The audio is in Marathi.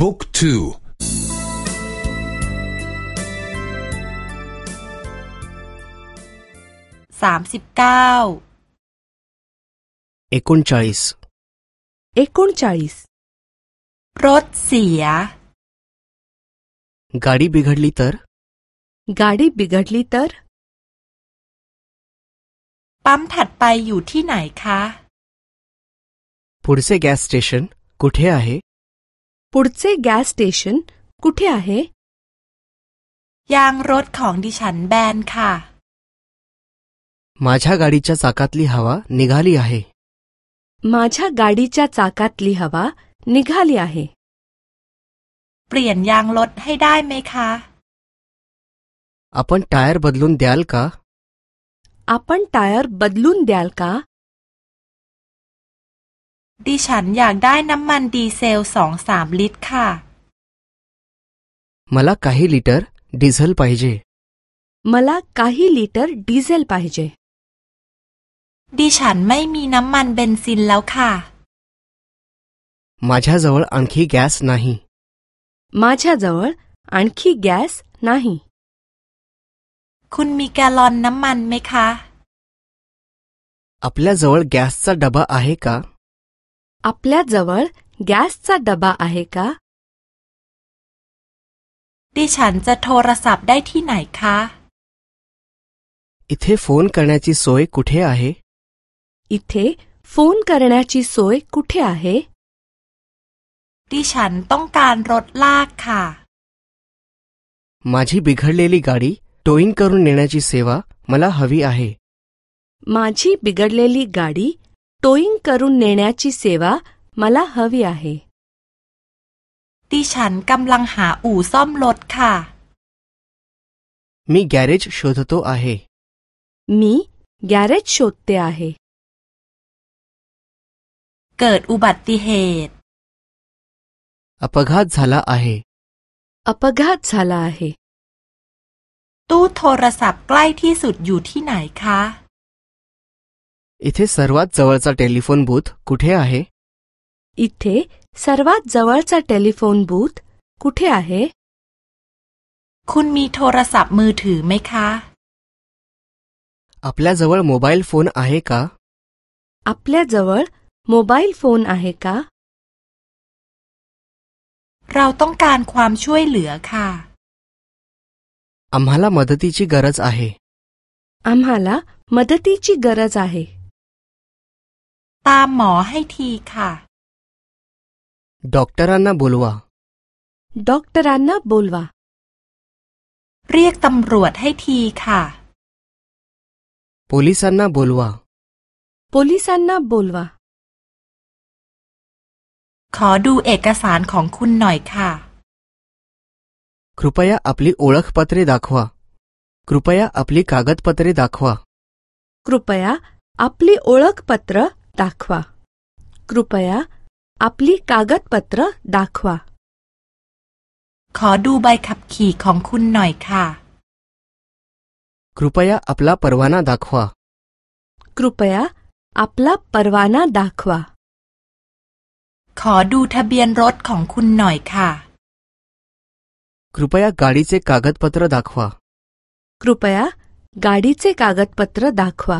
บุ๊กทู สามสิบเก้า एकोणचाळीस एकोणचाळीस รถเสีย गाडी बिघडली तर गाडी बिघडली तर ปั๊มถัดไปอยู่ที่ไหนคะ पुढचे गॅस स्टेशन कुठे आहे पुढचे गॅस स्टेशन कुठे आहे ยางรถของดิฉันแบนค่ะ माझ्या गाडीच्या चाकातली हवा निघाली आहे माझ्या गाडीच्या चाकातली हवा निघाली आहे เปลี่ยนยางรถให้ได้ไหมคะ आपण टायर बदलून द्याल का आपण टायर बदलून द्याल का ดิฉันอยากได้น้ำมันดีเซลสองสามลิตรค่ะ मला काही लिटर डिझेल पाहिजे मला काही लिटर डिझेल पाहिजे ดิฉันไม่มีน้ำมันเบนซินแล้วค่ะ माझ्याजवळ आणखी गॅस नाही माझ्याजवळ आणखी गॅस नाही คุณมีแกลลอนน้ำมันไหมคะ आपल्याजवळ गॅसचा डबा आहे का आपल्याजवळ गॅसचा डबा आहे का ดิฉันจะโทรศัพท์ได้ที่ไหนคะ इथे फोन करण्याची सोय कुठे आहे इथे फोन करण्याची सोय कुठे आहे ดิฉันต้องการรถลากค่ะ माझी बिघडलेली गाडी टोईंग करून नेण्याची सेवा मला हवी आहे माझी बिघडलेली गाडी टोईंग करून नेण्याची सेवा मला हवी आहे ดิฉันกำลังหาอู่ซ่อมรถค่ะ मी गॅरेज शोधतो आहे मी गॅरेज शोधते आहे เกิดอุบัติเหตุ अपघात झाला आहे अपघात झाला आहे ตู้โทรศัพท์ใกล้ที่สุดอยู่ที่ไหนคะ इथे सर्वात जवळचा टेलिफोन बूथ कुठे आहे इथे सर्वात जवळचा टेलिफोन बूथ कुठे आहे คุณมีโทรศัพท์มือถือไหมคะ आपल्याजवळ मोबाईल फोन आहे का आपल्याजवळ मोबाईल फोन आहे का เราต้องการความช่วยเหลือค่ะ आम्हाला मदतीची गरज आहे आम्हाला मदतीची गरज आहे ตามหมอให้ทีค่ะ डॉक्टरांना बोलवा डॉक्टरांना बोलवा เรียกตำรวจให้ทีค่ะ पोलिसांना बोलवा पोलिसांना बोलवा ขอดูเอกสารของคุณหน่อยค่ะ कृपया आपली ओळखपत्रे दाखवा कृपया आपली कागदपत्रे दाखवा कृपया आपली ओळखपत्र दाखवा कृपया आपली कागदपत्र दाखवा ขอดูใบขับขี่ของคุณหน่อยค่ะ कृपया आपला परवाना दाखवा कृपया आपला परवाना दाखवा ขอดูทะเบียนรถของคุณหน่อยค่ะ कृपया गाडीचे कागदपत्र दाखवा कृपया गाडीचे कागदपत्र दाखवा